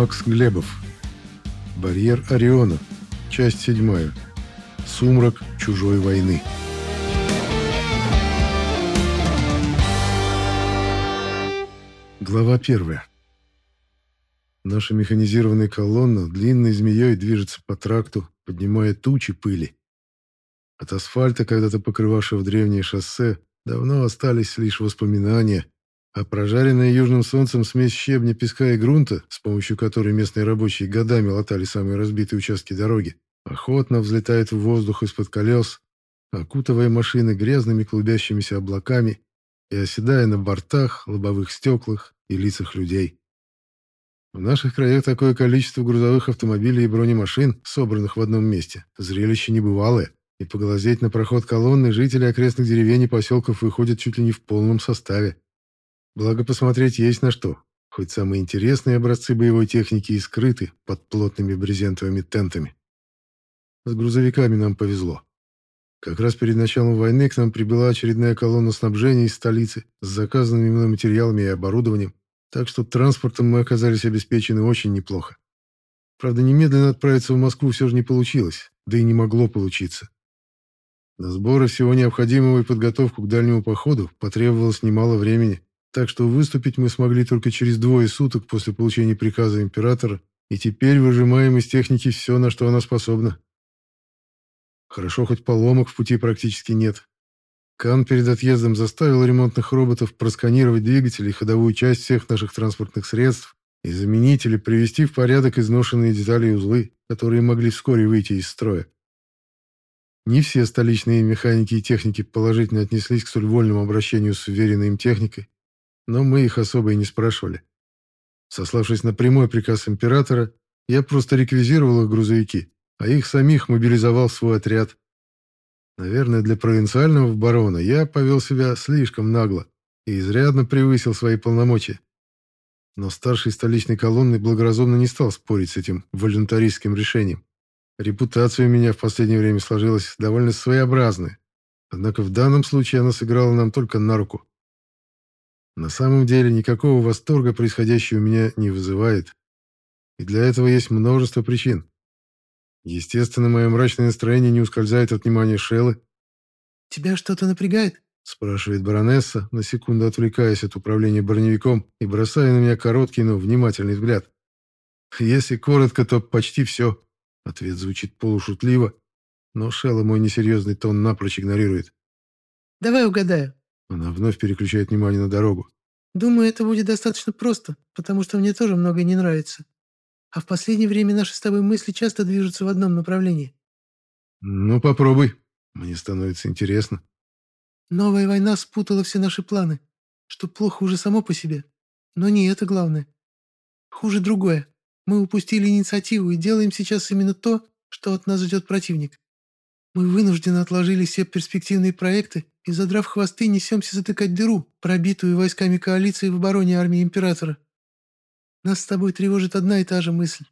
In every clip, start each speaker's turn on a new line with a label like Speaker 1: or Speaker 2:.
Speaker 1: Макс Глебов. Барьер Ориона. Часть седьмая. Сумрак чужой войны. Глава первая. Наша механизированная колонна длинной змеей движется по тракту, поднимая тучи пыли. От асфальта, когда-то покрывавшего древнее шоссе, давно остались лишь воспоминания, а прожаренная южным солнцем смесь щебня, песка и грунта, с помощью которой местные рабочие годами латали самые разбитые участки дороги, охотно взлетает в воздух из-под колес, окутывая машины грязными клубящимися облаками и оседая на бортах, лобовых стеклах и лицах людей. В наших краях такое количество грузовых автомобилей и бронемашин, собранных в одном месте, зрелище небывалое, и поглазеть на проход колонны жители окрестных деревень и поселков выходят чуть ли не в полном составе. Благо посмотреть есть на что, хоть самые интересные образцы боевой техники и скрыты под плотными брезентовыми тентами. С грузовиками нам повезло. Как раз перед началом войны к нам прибыла очередная колонна снабжения из столицы с заказанными мной материалами и оборудованием, так что транспортом мы оказались обеспечены очень неплохо. Правда, немедленно отправиться в Москву все же не получилось, да и не могло получиться. На сборы всего необходимого и подготовку к дальнему походу потребовалось немало времени, так что выступить мы смогли только через двое суток после получения приказа императора, и теперь выжимаем из техники все, на что она способна. Хорошо, хоть поломок в пути практически нет. Кан перед отъездом заставил ремонтных роботов просканировать двигатели и ходовую часть всех наших транспортных средств и заменить или привести в порядок изношенные детали и узлы, которые могли вскоре выйти из строя. Не все столичные механики и техники положительно отнеслись к столь вольному обращению с уверенной им техникой, но мы их особо и не спрашивали. Сославшись на прямой приказ императора, я просто реквизировал их грузовики, а их самих мобилизовал в свой отряд. Наверное, для провинциального барона я повел себя слишком нагло и изрядно превысил свои полномочия. Но старший столичной колонны благоразумно не стал спорить с этим волюнтаристским решением. Репутация у меня в последнее время сложилась довольно своеобразная, однако в данном случае она сыграла нам только на руку. На самом деле никакого восторга происходящее у меня не вызывает. И для этого есть множество причин. Естественно, мое мрачное настроение не ускользает от внимания Шеллы.
Speaker 2: «Тебя что-то напрягает?»
Speaker 1: спрашивает баронесса, на секунду отвлекаясь от управления броневиком и бросая на меня короткий, но внимательный взгляд. Если коротко, то почти все. Ответ звучит полушутливо, но Шелла мой несерьезный тон напрочь игнорирует.
Speaker 2: «Давай угадаю.
Speaker 1: Она вновь переключает внимание на дорогу.
Speaker 2: «Думаю, это будет достаточно просто, потому что мне тоже многое не нравится. А в последнее время наши с тобой мысли часто движутся в одном направлении».
Speaker 1: «Ну, попробуй. Мне становится интересно».
Speaker 2: «Новая война спутала все наши планы, что плохо уже само по себе. Но не это главное. Хуже другое. Мы упустили инициативу и делаем сейчас именно то, что от нас ждет противник. Мы вынуждены отложили все перспективные проекты и, задрав хвосты, несемся затыкать дыру, пробитую войсками коалиции в обороне армии Императора. Нас с тобой тревожит одна и та же мысль.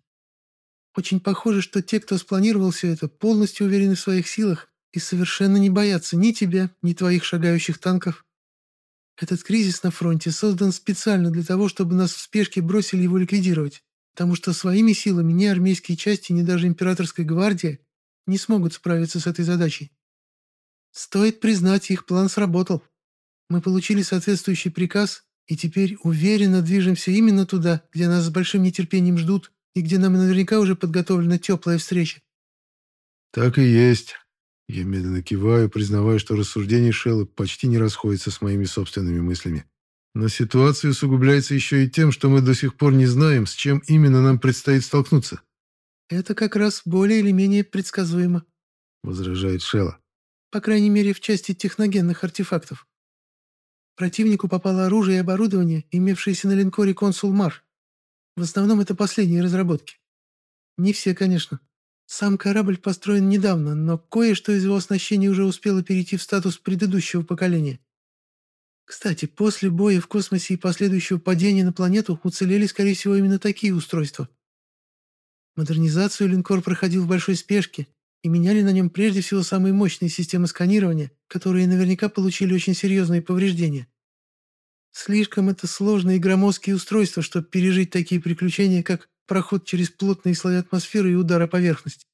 Speaker 2: Очень похоже, что те, кто спланировал все это, полностью уверены в своих силах и совершенно не боятся ни тебя, ни твоих шагающих танков. Этот кризис на фронте создан специально для того, чтобы нас в спешке бросили его ликвидировать, потому что своими силами ни армейские части, ни даже императорская гвардия не смогут справиться с этой задачей. Стоит признать, их план сработал. Мы получили соответствующий приказ и теперь уверенно движемся именно туда, где нас с большим нетерпением ждут и где нам наверняка уже подготовлена теплая встреча.
Speaker 1: Так и есть. Я медленно киваю, признавая, что рассуждения Шеллы почти не расходятся с моими собственными мыслями. Но ситуация усугубляется еще и тем, что мы до сих пор не знаем, с чем именно нам предстоит столкнуться.
Speaker 2: «Это как раз более или менее предсказуемо», —
Speaker 1: возражает Шелла.
Speaker 2: «По крайней мере, в части техногенных артефактов. Противнику попало оружие и оборудование, имевшееся на линкоре «Консул Мар». В основном это последние разработки. Не все, конечно. Сам корабль построен недавно, но кое-что из его оснащения уже успело перейти в статус предыдущего поколения. Кстати, после боя в космосе и последующего падения на планету уцелели, скорее всего, именно такие устройства. Модернизацию линкор проходил в большой спешке, и меняли на нем прежде всего самые мощные системы сканирования, которые наверняка получили очень серьезные повреждения. Слишком это сложные и громоздкие устройства, чтобы пережить такие приключения, как проход через плотные слои атмосферы и удар о поверхность.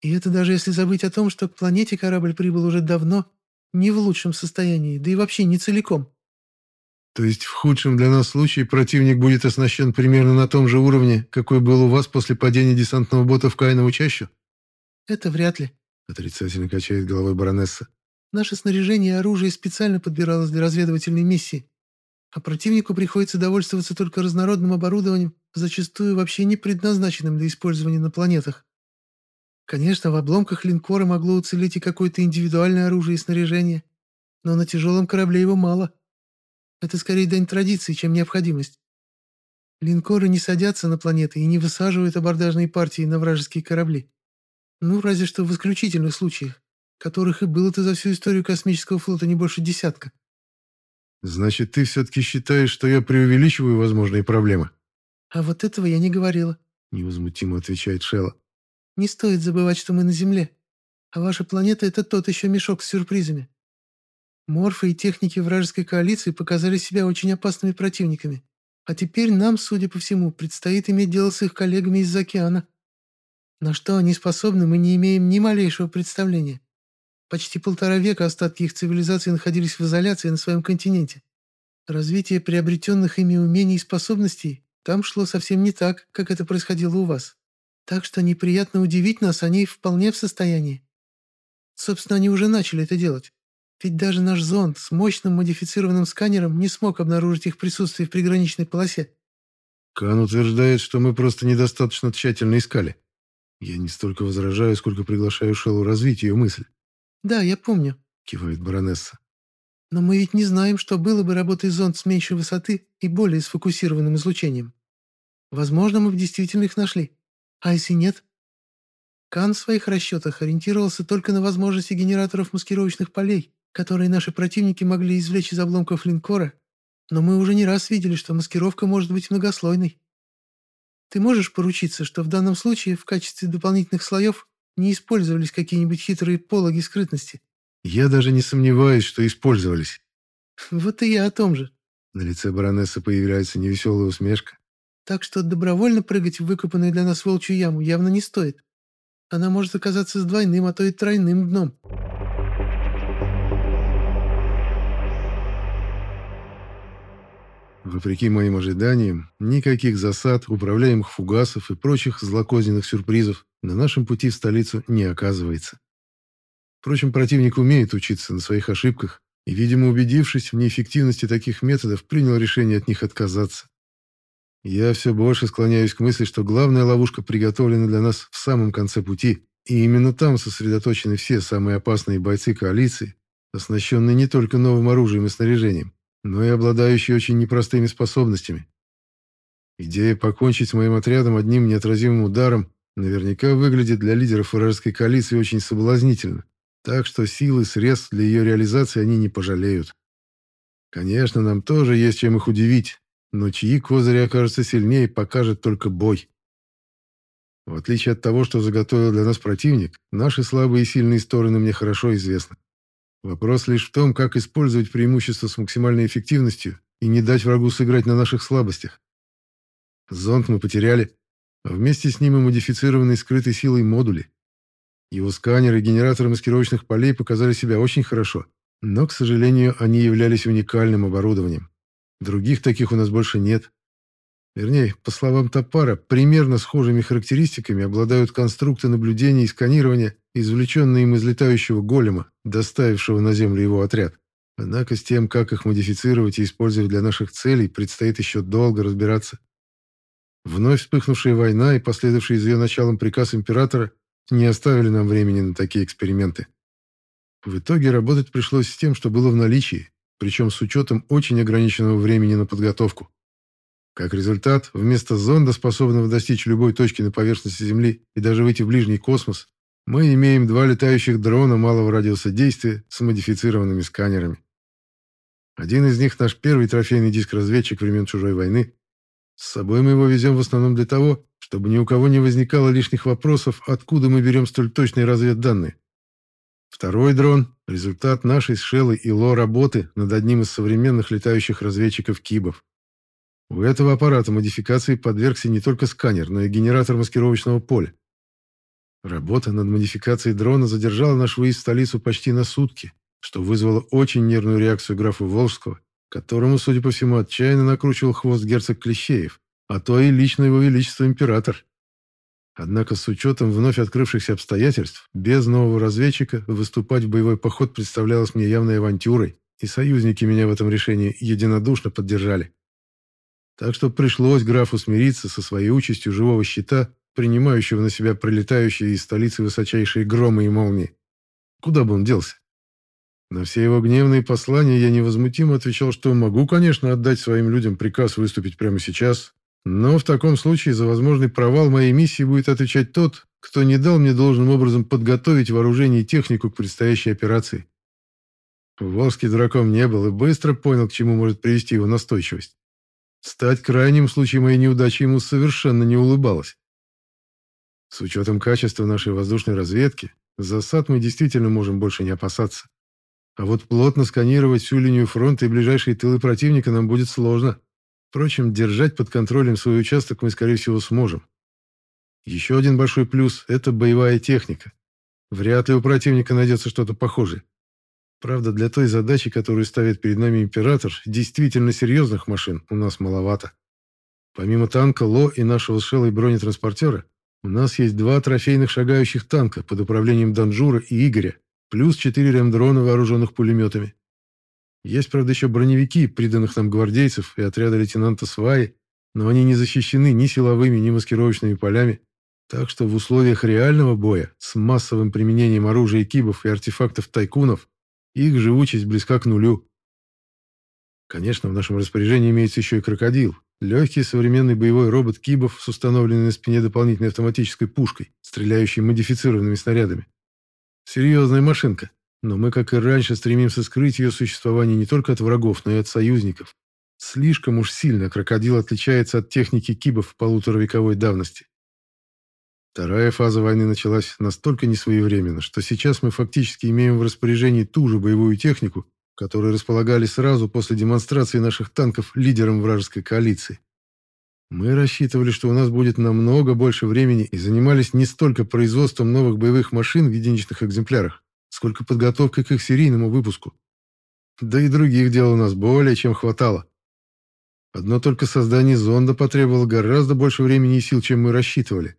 Speaker 2: И это даже если забыть о том, что к планете корабль прибыл уже давно, не в лучшем состоянии, да и вообще не целиком.
Speaker 1: То есть в худшем для нас случае противник будет оснащен примерно на том же уровне, какой был у вас после падения десантного бота в Каинову чащу?
Speaker 2: Это вряд ли.
Speaker 1: Отрицательно качает головой баронесса.
Speaker 2: Наше снаряжение и оружие специально подбиралось для разведывательной миссии. А противнику приходится довольствоваться только разнородным оборудованием, зачастую вообще не предназначенным для использования на планетах. Конечно, в обломках линкора могло уцелеть и какое-то индивидуальное оружие и снаряжение, но на тяжелом корабле его мало. Это скорее дань традиции, чем необходимость. Линкоры не садятся на планеты и не высаживают абордажные партии на вражеские корабли. Ну, разве что в исключительных случаях, которых и было-то за всю историю космического флота не больше десятка.
Speaker 1: Значит, ты все-таки считаешь, что я преувеличиваю возможные проблемы?
Speaker 2: А вот этого я не говорила,
Speaker 1: невозмутимо отвечает Шелла.
Speaker 2: Не стоит забывать, что мы на Земле. А ваша планета — это тот еще мешок с сюрпризами. Морфы и техники вражеской коалиции показали себя очень опасными противниками. А теперь нам, судя по всему, предстоит иметь дело с их коллегами из океана. На что они способны, мы не имеем ни малейшего представления. Почти полтора века остатки их цивилизации находились в изоляции на своем континенте. Развитие приобретенных ими умений и способностей там шло совсем не так, как это происходило у вас. Так что неприятно удивить нас они вполне в состоянии. Собственно, они уже начали это делать. Ведь даже наш зонд с мощным модифицированным сканером не смог обнаружить их присутствие в приграничной полосе.
Speaker 1: Кан утверждает, что мы просто недостаточно тщательно искали. Я не столько возражаю, сколько приглашаю Шеллу развить ее мысль.
Speaker 2: «Да, я помню», — кивает баронесса. «Но мы ведь не знаем, что было бы, работая зонд с меньшей высоты и более сфокусированным излучением. Возможно, мы бы действительно их нашли. А если нет? Кан в своих расчетах ориентировался только на возможности генераторов маскировочных полей, которые наши противники могли извлечь из обломков линкора, но мы уже не раз видели, что маскировка может быть многослойной. Ты можешь поручиться, что в данном случае в качестве дополнительных слоев не использовались какие-нибудь хитрые пологи скрытности?
Speaker 1: Я даже не сомневаюсь, что использовались.
Speaker 2: Вот и я о том же.
Speaker 1: На лице баронессы появляется невеселая усмешка.
Speaker 2: Так что добровольно прыгать в выкопанную для нас волчью яму явно не стоит. Она может оказаться с двойным, а то и тройным дном.
Speaker 1: Вопреки моим ожиданиям, никаких засад, управляемых фугасов и прочих злокозненных сюрпризов на нашем пути в столицу не оказывается. Впрочем, противник умеет учиться на своих ошибках и, видимо, убедившись в неэффективности таких методов, принял решение от них отказаться. Я все больше склоняюсь к мысли, что главная ловушка приготовлена для нас в самом конце пути, и именно там сосредоточены все самые опасные бойцы коалиции, оснащенные не только новым оружием и снаряжением, но и обладающие очень непростыми способностями. Идея покончить с моим отрядом одним неотразимым ударом наверняка выглядит для лидеров вражеской коалиции очень соблазнительно, так что силы и средств для ее реализации они не пожалеют. Конечно, нам тоже есть чем их удивить, но чьи козыри окажутся сильнее, покажет только бой. В отличие от того, что заготовил для нас противник, наши слабые и сильные стороны мне хорошо известны. Вопрос лишь в том, как использовать преимущество с максимальной эффективностью и не дать врагу сыграть на наших слабостях. Зонд мы потеряли, а вместе с ним и модифицированные скрытой силой модули. Его сканеры и генераторы маскировочных полей показали себя очень хорошо, но, к сожалению, они являлись уникальным оборудованием. Других таких у нас больше нет. Вернее, по словам Топара, примерно схожими характеристиками обладают конструкты наблюдения и сканирования, извлеченные им из летающего голема, доставившего на Землю его отряд. Однако с тем, как их модифицировать и использовать для наших целей, предстоит еще долго разбираться. Вновь вспыхнувшая война и последовавший из ее началом приказ императора не оставили нам времени на такие эксперименты. В итоге работать пришлось с тем, что было в наличии, причем с учетом очень ограниченного времени на подготовку. Как результат, вместо зонда, способного достичь любой точки на поверхности Земли и даже выйти в ближний космос, мы имеем два летающих дрона малого радиуса действия с модифицированными сканерами. Один из них наш первый трофейный диск-разведчик времен чужой войны. С собой мы его везем в основном для того, чтобы ни у кого не возникало лишних вопросов, откуда мы берем столь точные разведданные. Второй дрон – результат нашей с Шеллой и Ло работы над одним из современных летающих разведчиков Кибов. У этого аппарата модификации подвергся не только сканер, но и генератор маскировочного поля. Работа над модификацией дрона задержала наш выезд в столицу почти на сутки, что вызвало очень нервную реакцию графа Волжского, которому, судя по всему, отчаянно накручивал хвост герцог Клещеев, а то и лично его величество император. Однако с учетом вновь открывшихся обстоятельств, без нового разведчика выступать в боевой поход представлялось мне явной авантюрой, и союзники меня в этом решении единодушно поддержали. Так что пришлось графу смириться со своей участью живого щита, принимающего на себя прилетающие из столицы высочайшие громы и молнии. Куда бы он делся? На все его гневные послания я невозмутимо отвечал, что могу, конечно, отдать своим людям приказ выступить прямо сейчас, но в таком случае за возможный провал моей миссии будет отвечать тот, кто не дал мне должным образом подготовить вооружение и технику к предстоящей операции. Волжский дракон не был и быстро понял, к чему может привести его настойчивость. Стать крайним в случае моей неудачи ему совершенно не улыбалось. С учетом качества нашей воздушной разведки, засад мы действительно можем больше не опасаться. А вот плотно сканировать всю линию фронта и ближайшие тылы противника нам будет сложно. Впрочем, держать под контролем свой участок мы, скорее всего, сможем. Еще один большой плюс – это боевая техника. Вряд ли у противника найдется что-то похожее. Правда, для той задачи, которую ставит перед нами император, действительно серьезных машин у нас маловато. Помимо танка Ло и нашего с бронетранспортера, у нас есть два трофейных шагающих танка под управлением Данжура и Игоря, плюс четыре ремдрона, вооруженных пулеметами. Есть, правда, еще броневики, приданных нам гвардейцев и отряда лейтенанта Сваи, но они не защищены ни силовыми, ни маскировочными полями, так что в условиях реального боя с массовым применением оружия кибов и артефактов тайкунов их живучесть близка к нулю. Конечно, в нашем распоряжении имеется еще и крокодил, легкий современный боевой робот кибов с установленной на спине дополнительной автоматической пушкой, стреляющей модифицированными снарядами. Серьезная машинка, но мы, как и раньше, стремимся скрыть ее существование не только от врагов, но и от союзников. Слишком уж сильно крокодил отличается от техники кибов полуторавековой давности. Вторая фаза войны началась настолько несвоевременно, что сейчас мы фактически имеем в распоряжении ту же боевую технику, которой располагали сразу после демонстрации наших танков лидером вражеской коалиции. Мы рассчитывали, что у нас будет намного больше времени и занимались не столько производством новых боевых машин в единичных экземплярах, сколько подготовкой к их серийному выпуску. Да и других дел у нас более чем хватало. Одно только создание зонда потребовало гораздо больше времени и сил, чем мы рассчитывали.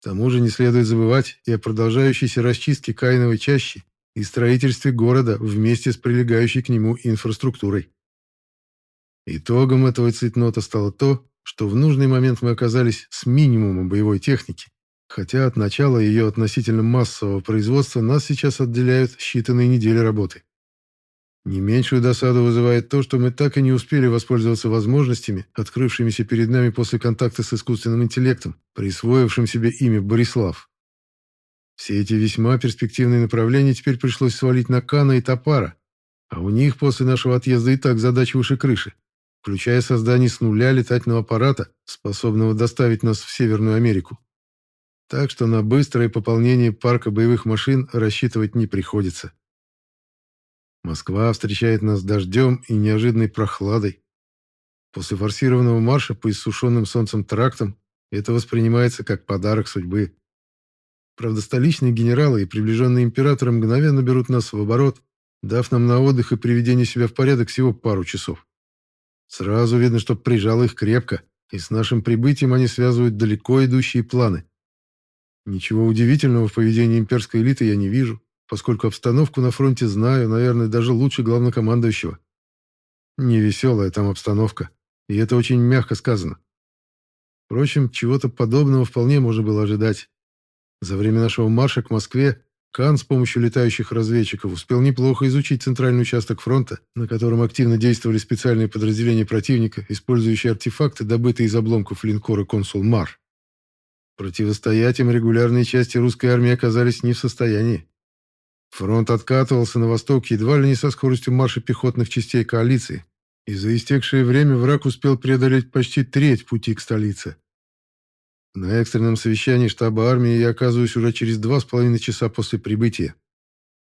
Speaker 1: К тому же не следует забывать и о продолжающейся расчистке Каиновой чащи и строительстве города вместе с прилегающей к нему инфраструктурой. Итогом этого цветнота стало то, что в нужный момент мы оказались с минимумом боевой техники, хотя от начала ее относительно массового производства нас сейчас отделяют считанные недели работы. Не меньшую досаду вызывает то, что мы так и не успели воспользоваться возможностями, открывшимися перед нами после контакта с искусственным интеллектом, присвоившим себе имя Борислав. Все эти весьма перспективные направления теперь пришлось свалить на Кана и Топара, а у них после нашего отъезда и так задач выше крыши включая создание с нуля летательного аппарата, способного доставить нас в Северную Америку. Так что на быстрое пополнение парка боевых машин рассчитывать не приходится. Москва встречает нас дождем и неожиданной прохладой. После форсированного марша по иссушенным солнцем трактам это воспринимается как подарок судьбы. Правда, столичные генералы и приближенные императоры мгновенно берут нас в оборот, дав нам на отдых и приведение себя в порядок всего пару часов. Сразу видно, что прижал их крепко, и с нашим прибытием они связывают далеко идущие планы. Ничего удивительного в поведении имперской элиты я не вижу, поскольку обстановку на фронте знаю, наверное, даже лучше главнокомандующего. Невеселая там обстановка, и это очень мягко сказано. Впрочем, чего-то подобного вполне можно было ожидать. За время нашего марша к Москве Кан с помощью летающих разведчиков успел неплохо изучить центральный участок фронта, на котором активно действовали специальные подразделения противника, использующие артефакты, добытые из обломков линкора «Консул Мар». Противостоять им регулярные части русской армии оказались не в состоянии. Фронт откатывался на восток едва ли не со скоростью марша пехотных частей коалиции, и за истекшее время враг успел преодолеть почти треть пути к столице. На экстренном совещании штаба армии я оказываюсь уже через два с половиной часа после прибытия.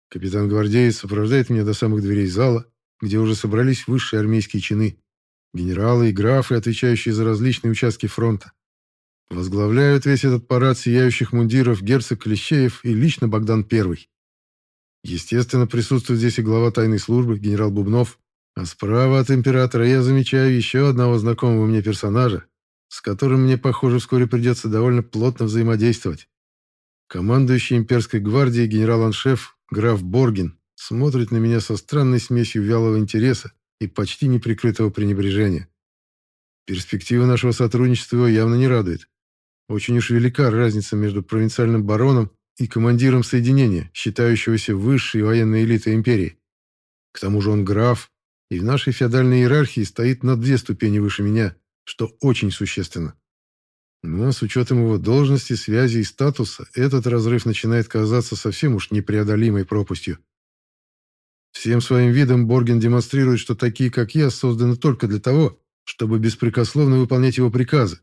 Speaker 1: Капитан гвардеец сопровождает меня до самых дверей зала, где уже собрались высшие армейские чины. генералы и графы, отвечающие за различные участки фронта. Возглавляют весь этот парад сияющих мундиров герцог Клещеев и лично Богдан I. Естественно, присутствует здесь и глава тайной службы, генерал Бубнов, а справа от императора я замечаю еще одного знакомого мне персонажа, с которым мне, похоже, вскоре придется довольно плотно взаимодействовать. Командующий имперской гвардией генерал-аншеф граф Боргин смотрит на меня со странной смесью вялого интереса и почти неприкрытого пренебрежения. Перспектива нашего сотрудничества его явно не радует. Очень уж велика разница между провинциальным бароном и командиром соединения, считающегося высшей военной элитой империи. К тому же он граф, и в нашей феодальной иерархии стоит на две ступени выше меня, что очень существенно. Но с учетом его должности, связи и статуса, этот разрыв начинает казаться совсем уж непреодолимой пропастью. Всем своим видом Борген демонстрирует, что такие, как я, созданы только для того, чтобы беспрекословно выполнять его приказы.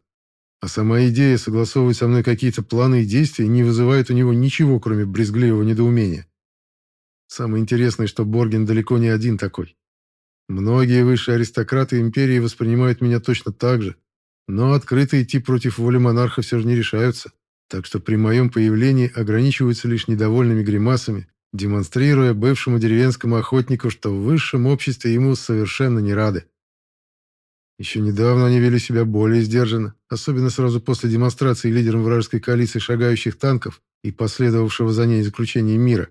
Speaker 1: А сама идея согласовывать со мной какие-то планы и действия не вызывает у него ничего, кроме брезгливого недоумения. Самое интересное, что Борген далеко не один такой. Многие высшие аристократы империи воспринимают меня точно так же, но открыто идти против воли монарха все же не решаются, так что при моем появлении ограничиваются лишь недовольными гримасами, демонстрируя бывшему деревенскому охотнику, что в высшем обществе ему совершенно не рады. Еще недавно они вели себя более сдержанно, особенно сразу после демонстрации лидером вражеской коалиции шагающих танков и последовавшего за ней заключения мира.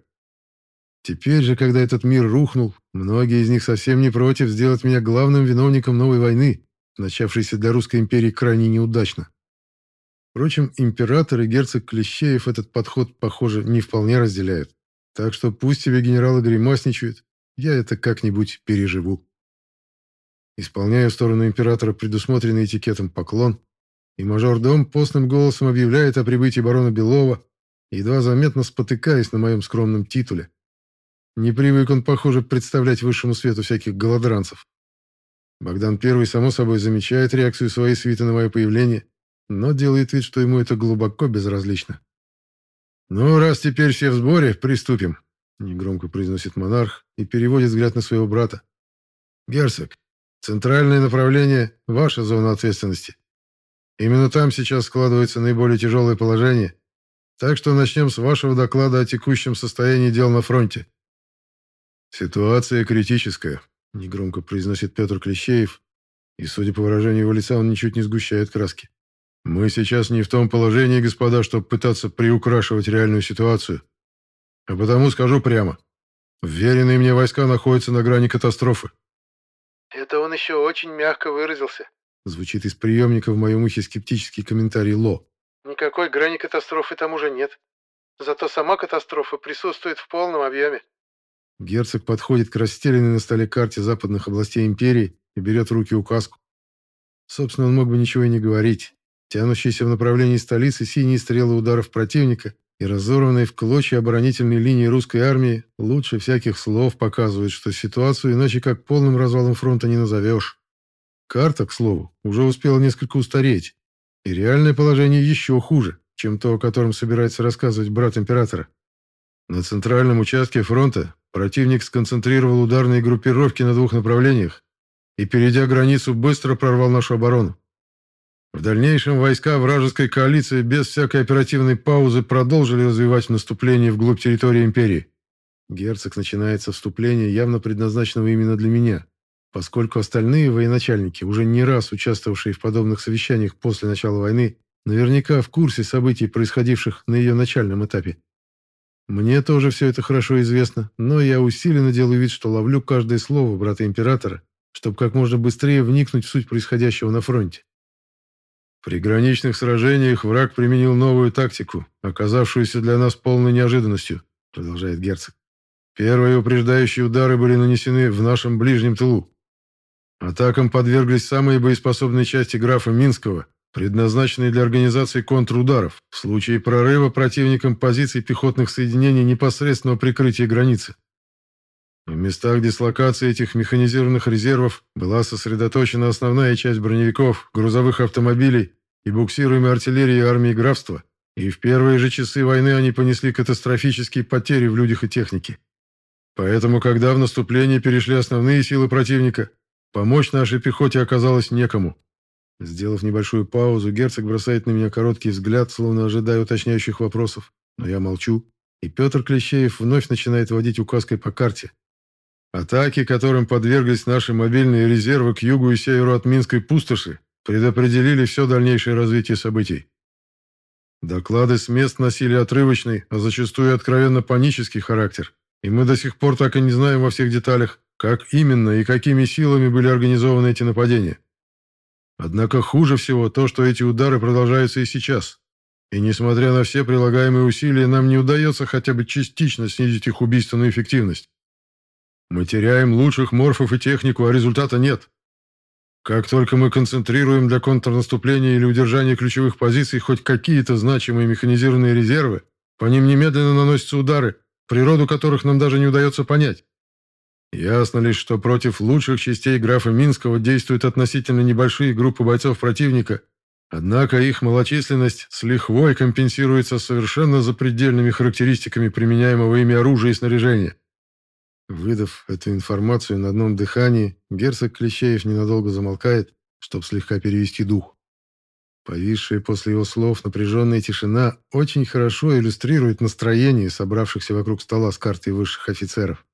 Speaker 1: Теперь же, когда этот мир рухнул, многие из них совсем не против сделать меня главным виновником новой войны, начавшейся для Русской империи крайне неудачно. Впрочем, император и герцог Клещеев этот подход, похоже, не вполне разделяют. Так что пусть себе генералы гримасничают, я это как-нибудь переживу. Исполняю сторону императора предусмотренный этикетом поклон, и мажордом постным голосом объявляет о прибытии барона Белова, едва заметно спотыкаясь на моем скромном титуле. Не привык он, похоже, представлять высшему свету всяких голодранцев. Богдан Первый, само собой, замечает реакцию своей свиты на мое появление, но делает вид, что ему это глубоко безразлично. «Ну, раз теперь все в сборе, приступим», — негромко произносит монарх и переводит взгляд на своего брата. «Герцог, центральное направление — ваша зона ответственности. Именно там сейчас складывается наиболее тяжелое положение, так что начнем с вашего доклада о текущем состоянии дел на фронте». «Ситуация критическая», — негромко произносит Петр Клещеев, и, судя по выражению его лица, он ничуть не сгущает краски. «Мы сейчас не в том положении, господа, чтобы пытаться приукрашивать реальную ситуацию. А потому скажу прямо. Вверенные мне войска находятся на грани катастрофы».
Speaker 2: «Это он еще очень мягко выразился», —
Speaker 1: звучит из приемника в моем ухе скептический комментарий Ло.
Speaker 2: «Никакой грани катастрофы там уже нет. Зато сама катастрофа присутствует в полном объеме.
Speaker 1: Герцог подходит к расстеленной на столе карте западных областей империи и берет в руки указку. Собственно, он мог бы ничего и не говорить. Тянущиеся в направлении столицы синие стрелы ударов противника и разорванные в клочья оборонительные линии русской армии лучше всяких слов показывают, что ситуацию иначе как полным развалом фронта не назовешь. Карта, к слову, уже успела несколько устареть, и реальное положение еще хуже, чем то, о котором собирается рассказывать брат императора. На центральном участке фронта Противник сконцентрировал ударные группировки на двух направлениях и, перейдя границу, быстро прорвал нашу оборону. В дальнейшем войска вражеской коалиции без всякой оперативной паузы продолжили развивать наступление вглубь территории империи. Герцог начинается вступление, явно предназначенного именно для меня, поскольку остальные военачальники, уже не раз участвовавшие в подобных совещаниях после начала войны, наверняка в курсе событий, происходивших на ее начальном этапе. Мне тоже все это хорошо известно, но я усиленно делаю вид, что ловлю каждое слово брата императора, чтобы как можно быстрее вникнуть в суть происходящего на фронте. При граничных сражениях враг применил новую тактику, оказавшуюся для нас полной неожиданностью, продолжает герцог. Первые упреждающие удары были нанесены в нашем ближнем тылу. Атакам подверглись самые боеспособные части графа Минского, предназначенные для организации контрударов в случае прорыва противником позиций пехотных соединений непосредственного прикрытия границы. В местах дислокации этих механизированных резервов была сосредоточена основная часть броневиков, грузовых автомобилей и буксируемой артиллерии армии графства, и в первые же часы войны они понесли катастрофические потери в людях и технике. Поэтому, когда в наступление перешли основные силы противника, Помочь нашей пехоте оказалось некому. Сделав небольшую паузу, герцог бросает на меня короткий взгляд, словно ожидая уточняющих вопросов. Но я молчу, и Петр Клещеев вновь начинает водить указкой по карте. Атаки, которым подверглись наши мобильные резервы к югу и северу от Минской пустоши, предопределили все дальнейшее развитие событий. Доклады с мест носили отрывочный, а зачастую откровенно панический характер, и мы до сих пор так и не знаем во всех деталях, как именно и какими силами были организованы эти нападения. Однако хуже всего то, что эти удары продолжаются и сейчас. И несмотря на все прилагаемые усилия, нам не удается хотя бы частично снизить их убийственную эффективность. Мы теряем лучших морфов и технику, а результата нет. Как только мы концентрируем для контрнаступления или удержания ключевых позиций хоть какие-то значимые механизированные резервы, по ним немедленно наносятся удары, природу которых нам даже не удается понять. Ясно лишь, что против лучших частей графа Минского действуют относительно небольшие группы бойцов противника, однако их малочисленность с лихвой компенсируется совершенно запредельными характеристиками применяемого ими оружия и снаряжения. Выдав эту информацию на одном дыхании, герцог Клещеев ненадолго замолкает, чтобы слегка перевести дух. Повисшая после его слов напряженная тишина очень хорошо иллюстрирует настроение собравшихся вокруг стола с картой высших офицеров.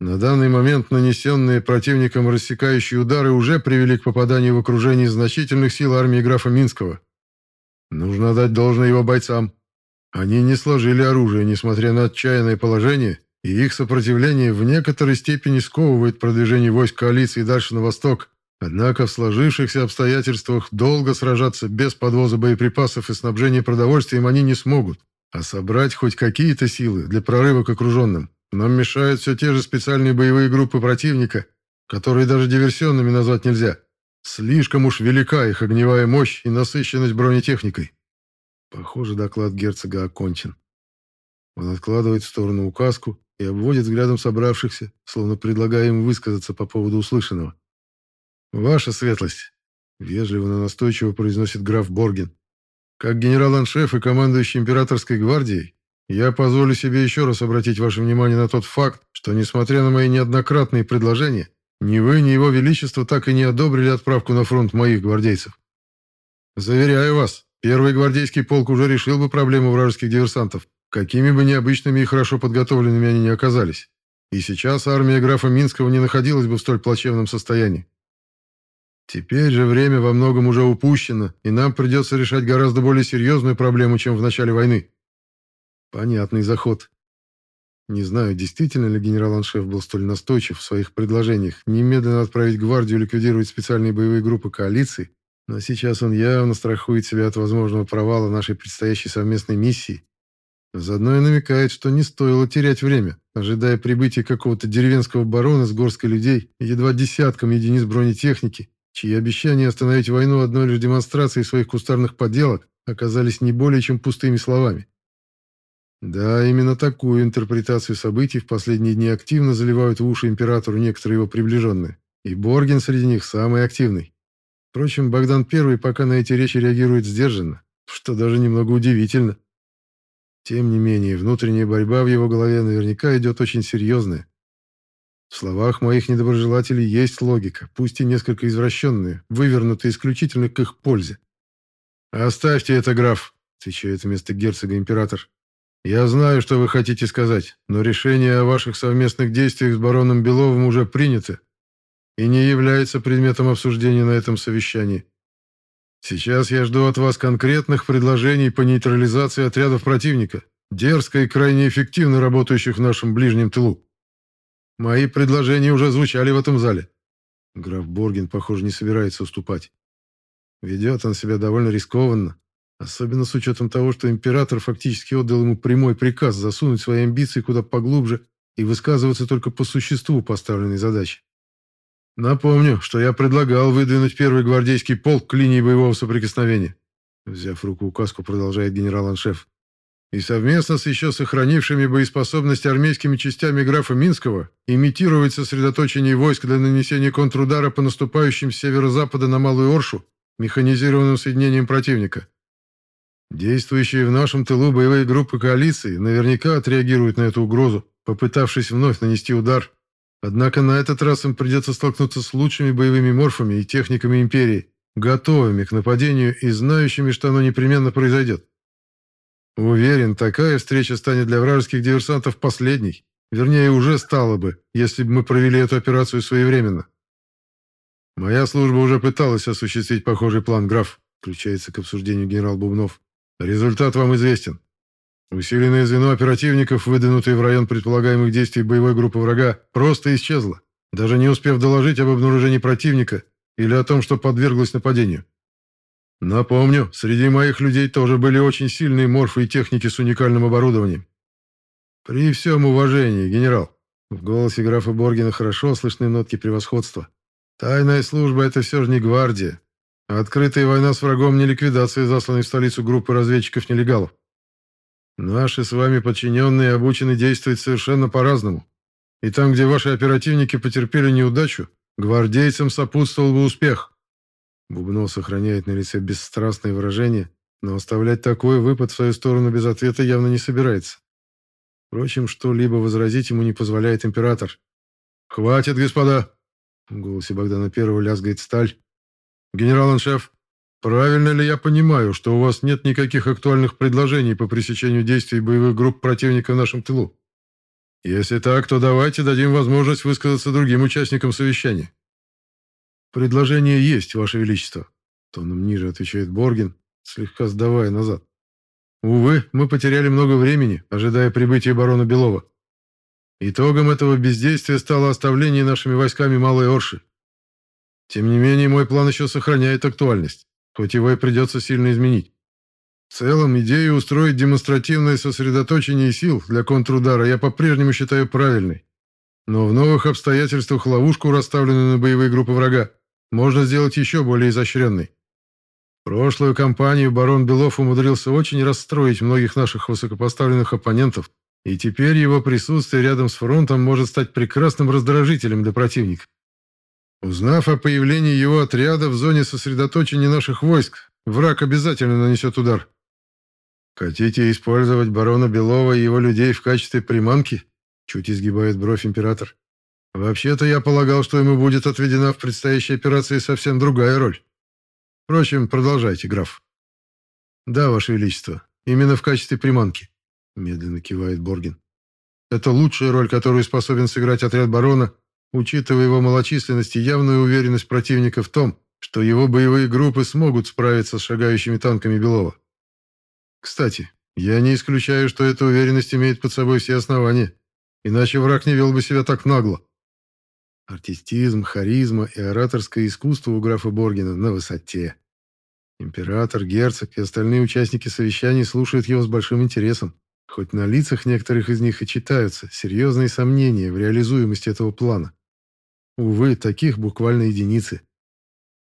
Speaker 1: На данный момент нанесенные противником рассекающие удары уже привели к попаданию в окружение значительных сил армии графа Минского. Нужно дать должное его бойцам. Они не сложили оружие, несмотря на отчаянное положение, и их сопротивление в некоторой степени сковывает продвижение войск коалиции дальше на восток, однако в сложившихся обстоятельствах долго сражаться без подвоза боеприпасов и снабжения продовольствием они не смогут, а собрать хоть какие-то силы для прорыва к окруженным нам мешают все те же специальные боевые группы противника, которые даже диверсионными назвать нельзя. Слишком уж велика их огневая мощь и насыщенность бронетехникой. Похоже, доклад герцога окончен. Он откладывает в сторону указку и обводит взглядом собравшихся, словно предлагая им высказаться по поводу услышанного. «Ваша светлость!» — вежливо, но настойчиво произносит граф Боргин. «Как генерал-аншеф и командующий императорской гвардией, я позволю себе еще раз обратить ваше внимание на тот факт, что, несмотря на мои неоднократные предложения, ни вы, ни его величество так и не одобрили отправку на фронт моих гвардейцев. Заверяю вас, первый гвардейский полк уже решил бы проблему вражеских диверсантов, какими бы необычными и хорошо подготовленными они ни оказались. И сейчас армия графа Минского не находилась бы в столь плачевном состоянии. Теперь же время во многом уже упущено, и нам придется решать гораздо более серьезную проблему, чем в начале войны. Понятный заход. Не знаю, действительно ли генерал-аншеф был столь настойчив в своих предложениях немедленно отправить гвардию ликвидировать специальные боевые группы коалиции, но сейчас он явно страхует себя от возможного провала нашей предстоящей совместной миссии Заодно и намекает, что не стоило терять время, ожидая прибытия какого-то деревенского барона с горской людей и едва десятком единиц бронетехники, чьи обещания остановить войну одной лишь демонстрацией своих кустарных подделок оказались не более чем пустыми словами. Да, именно такую интерпретацию событий в последние дни активно заливают в уши императору некоторые его приближенные, и Борген среди них самый активный. Впрочем, Богдан I пока на эти речи реагирует сдержанно, что даже немного удивительно. Тем не менее, внутренняя борьба в его голове наверняка идет очень серьезная. В словах моих недоброжелателей есть логика, пусть и несколько извращенная, вывернутая исключительно к их пользе. «Оставьте это, граф», — отвечает вместо герцога император. «Я знаю, что вы хотите сказать, но решение о ваших совместных действиях с бароном Беловым уже принято и не является предметом обсуждения на этом совещании. Сейчас я жду от вас конкретных предложений по нейтрализации отрядов противника, дерзко и крайне эффективно работающих в нашем ближнем тылу. Мои предложения уже звучали в этом зале. Граф Боргин, похоже, не собирается уступать. Ведет он себя довольно рискованно, особенно с учетом того, что император фактически отдал ему прямой приказ засунуть свои амбиции куда поглубже и высказываться только по существу поставленной задачи. Напомню, что я предлагал выдвинуть первый гвардейский полк к линии боевого соприкосновения. Взяв руку указку, продолжает генерал-аншеф. И совместно с еще сохранившими боеспособность армейскими частями графа Минского имитировать сосредоточение войск для нанесения контрудара по наступающим с северо-запада на Малую Оршу механизированным соединением противника. Действующие в нашем тылу боевые группы коалиции наверняка отреагируют на эту угрозу, попытавшись вновь нанести удар Однако на этот раз им придется столкнуться с лучшими боевыми морфами и техниками Империи, готовыми к нападению и знающими, что оно непременно произойдет. Уверен, такая встреча станет для вражеских диверсантов последней. Вернее, уже стала бы, если бы мы провели эту операцию своевременно. Моя служба уже пыталась осуществить похожий план, граф, включается к обсуждению генерал Бубнов. Результат вам известен. Усиленное звено оперативников, выдвинутое в район предполагаемых действий боевой группы врага, просто исчезло, даже не успев доложить об обнаружении противника или о том, что подверглось нападению. Напомню, среди моих людей тоже были очень сильные морфы и техники с уникальным оборудованием. При всем уважении, генерал, в голосе графа Боргина хорошо слышны нотки превосходства. Тайная служба — это все же не гвардия. Открытая война с врагом не ликвидация засланной в столицу группы разведчиков-нелегалов. Наши с вами подчиненные обучены действовать совершенно по-разному. И там, где ваши оперативники потерпели неудачу, гвардейцам сопутствовал бы успех. Бубнов сохраняет на лице бесстрастное выражение, но оставлять такой выпад в свою сторону без ответа явно не собирается. Впрочем, что-либо возразить ему не позволяет император. «Хватит, господа!» В голосе Богдана Первого лязгает сталь. «Генерал-аншеф, Правильно ли я понимаю, что у вас нет никаких актуальных предложений по пресечению действий боевых групп противника в нашем тылу? Если так, то давайте дадим возможность высказаться другим участникам совещания. Предложение есть, Ваше Величество, тоном ниже отвечает Боргин, слегка сдавая назад. Увы, мы потеряли много времени, ожидая прибытия барона Белова. Итогом этого бездействия стало оставление нашими войсками Малой Орши. Тем не менее, мой план еще сохраняет актуальность хоть его и придется сильно изменить. В целом, идею устроить демонстративное сосредоточение сил для контрудара я по-прежнему считаю правильной. Но в новых обстоятельствах ловушку, расставленную на боевые группы врага, можно сделать еще более изощренной. Прошлую кампанию барон Белов умудрился очень расстроить многих наших высокопоставленных оппонентов, и теперь его присутствие рядом с фронтом может стать прекрасным раздражителем для противника. Узнав о появлении его отряда в зоне сосредоточения наших войск, враг обязательно нанесет удар. Хотите использовать барона Белова и его людей в качестве приманки? Чуть изгибает бровь император. Вообще-то я полагал, что ему будет отведена в предстоящей операции совсем другая роль. Впрочем, продолжайте, граф. Да, ваше величество, именно в качестве приманки, медленно кивает Боргин. Это лучшая роль, которую способен сыграть отряд барона учитывая его малочисленность и явную уверенность противника в том, что его боевые группы смогут справиться с шагающими танками Белова. Кстати, я не исключаю, что эта уверенность имеет под собой все основания, иначе враг не вел бы себя так нагло. Артистизм, харизма и ораторское искусство у графа Боргина на высоте. Император, герцог и остальные участники совещаний слушают его с большим интересом, хоть на лицах некоторых из них и читаются серьезные сомнения в реализуемости этого плана. Увы, таких буквально единицы.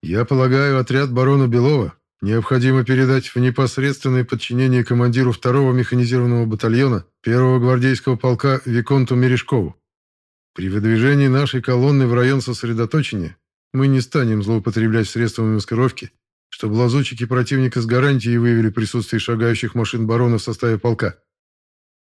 Speaker 1: Я полагаю, отряд барона Белова необходимо передать в непосредственное подчинение командиру второго механизированного батальона первого гвардейского полка Виконту Мережкову. При выдвижении нашей колонны в район сосредоточения мы не станем злоупотреблять средствами маскировки, чтобы лазутчики противника с гарантией выявили присутствие шагающих машин барона в составе полка.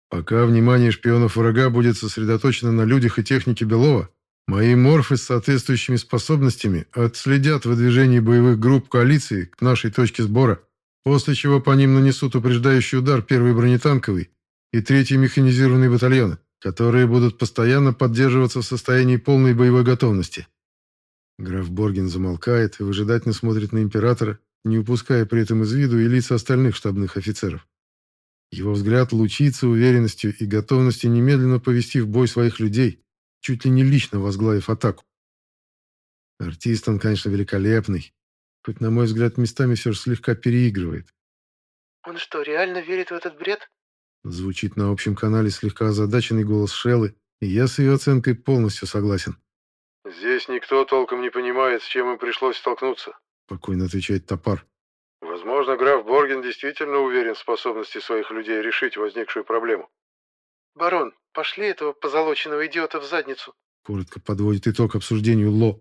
Speaker 1: Пока внимание шпионов врага будет сосредоточено на людях и технике Белова, Мои морфы с соответствующими способностями отследят выдвижение боевых групп коалиции к нашей точке сбора, после чего по ним нанесут упреждающий удар первый бронетанковый и третий механизированный батальоны, которые будут постоянно поддерживаться в состоянии полной боевой готовности. Граф Боргин замолкает и выжидательно смотрит на императора, не упуская при этом из виду и лица остальных штабных офицеров. Его взгляд лучится уверенностью и готовностью немедленно повести в бой своих людей, чуть ли не лично возглавив атаку. Артист он, конечно, великолепный, хоть, на мой взгляд, местами все же слегка переигрывает.
Speaker 2: «Он что, реально верит в этот бред?»
Speaker 1: Звучит на общем канале слегка озадаченный голос Шеллы, и я с ее оценкой полностью согласен. «Здесь никто толком не понимает, с чем им пришлось столкнуться», спокойно отвечает Топар. «Возможно, граф Борген действительно уверен в способности своих людей решить возникшую проблему.
Speaker 2: «Барон, пошли этого позолоченного идиота в задницу!»
Speaker 1: Коротко подводит итог обсуждению Ло.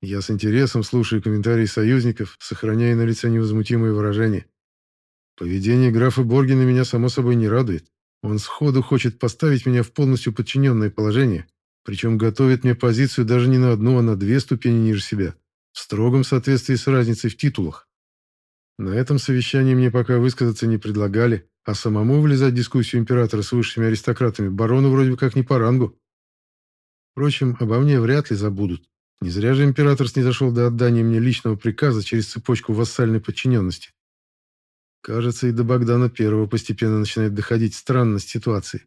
Speaker 1: Я с интересом слушаю комментарии союзников, сохраняя на лице невозмутимое выражение. Поведение графа Боргина меня само собой не радует. Он сходу хочет поставить меня в полностью подчиненное положение, Причем готовит мне позицию даже не на одну, а на две ступени ниже себя, в строгом соответствии с разницей в титулах. На этом совещании мне пока высказаться не предлагали, а самому влезать в дискуссию императора с высшими аристократами барону вроде как не по рангу. Впрочем, обо мне вряд ли забудут. Не зря же император снизошел до отдания мне личного приказа через цепочку вассальной подчиненности. Кажется, и до Богдана Первого постепенно начинает доходить странность ситуации.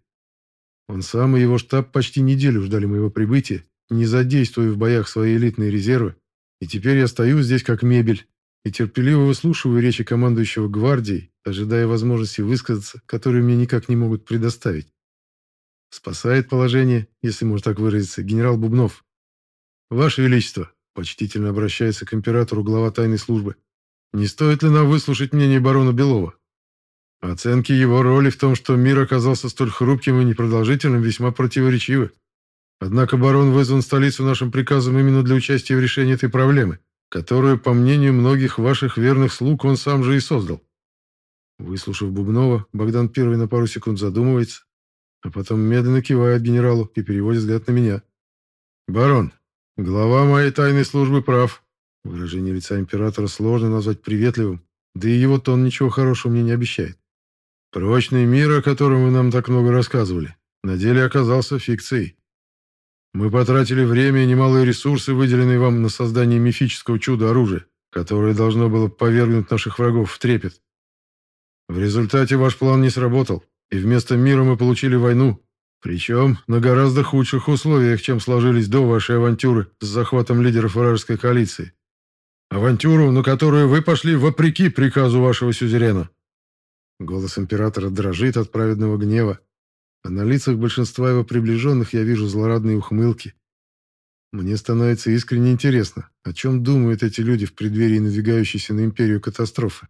Speaker 1: Он сам и его штаб почти неделю ждали моего прибытия, не задействуя в боях свои элитные резервы, и теперь я стою здесь как мебель и терпеливо выслушиваю речи командующего гвардией, ожидая возможности высказаться, которую мне никак не могут предоставить. Спасает положение, если можно так выразиться, генерал Бубнов. «Ваше Величество», — почтительно обращается к императору глава тайной службы, «не стоит ли нам выслушать мнение барона Белова? Оценки его роли в том, что мир оказался столь хрупким и непродолжительным, весьма противоречивы. Однако барон вызван в столицу нашим приказом именно для участия в решении этой проблемы, которую, по мнению многих ваших верных слуг, он сам же и создал. Выслушав Бубнова, Богдан Первый на пару секунд задумывается, а потом медленно кивает генералу и переводит взгляд на меня. «Барон, глава моей тайной службы прав». Выражение лица императора сложно назвать приветливым, да и его тон ничего хорошего мне не обещает. Прочный мир, о котором вы нам так много рассказывали, на деле оказался фикцией. Мы потратили время и немалые ресурсы, выделенные вам на создание мифического чуда-оружия, которое должно было повергнуть наших врагов в трепет. В результате ваш план не сработал, и вместо мира мы получили войну, причем на гораздо худших условиях, чем сложились до вашей авантюры с захватом лидеров вражеской коалиции. Авантюру, на которую вы пошли вопреки приказу вашего сюзерена. Голос императора дрожит от праведного гнева, а на лицах большинства его приближенных я вижу злорадные ухмылки. Мне становится искренне интересно, о чем думают эти люди в преддверии надвигающейся на империю катастрофы.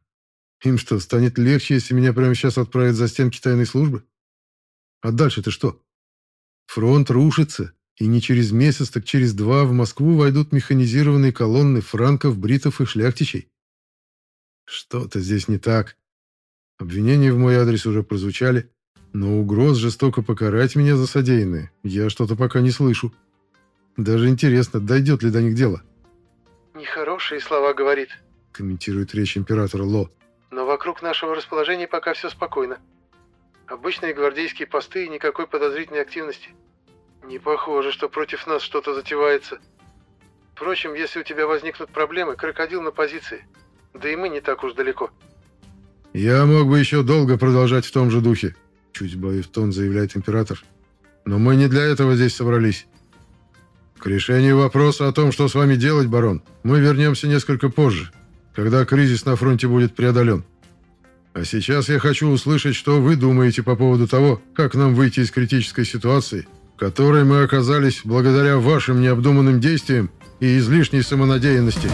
Speaker 1: Им что, станет легче, если меня прямо сейчас отправят за стенки тайной службы? А дальше-то что? Фронт рушится, и не через месяц, так через два в Москву войдут механизированные колонны франков, бритов и шляхтичей. Что-то здесь не так. Обвинения в мой адрес уже прозвучали, но угроз жестоко покарать меня за содеянное я что-то пока не слышу. Даже интересно, дойдет ли до них дело.
Speaker 2: «Нехорошие слова говорит», —
Speaker 1: комментирует речь императора Ло.
Speaker 2: Но вокруг нашего расположения пока все спокойно. Обычные гвардейские посты и никакой подозрительной активности. Не похоже, что против нас что-то затевается. Впрочем, если у тебя возникнут проблемы, крокодил на позиции. Да и мы не так уж далеко.
Speaker 1: Я мог бы еще долго продолжать в том же духе, чуть сбавив тон, заявляет император. Но мы не для этого здесь собрались. К решению вопроса о том, что с вами делать, барон, мы вернемся несколько позже когда кризис на фронте будет преодолен. А сейчас я хочу услышать, что вы думаете по поводу того, как нам выйти из критической ситуации, в которой мы оказались благодаря вашим необдуманным действиям и излишней самонадеянности.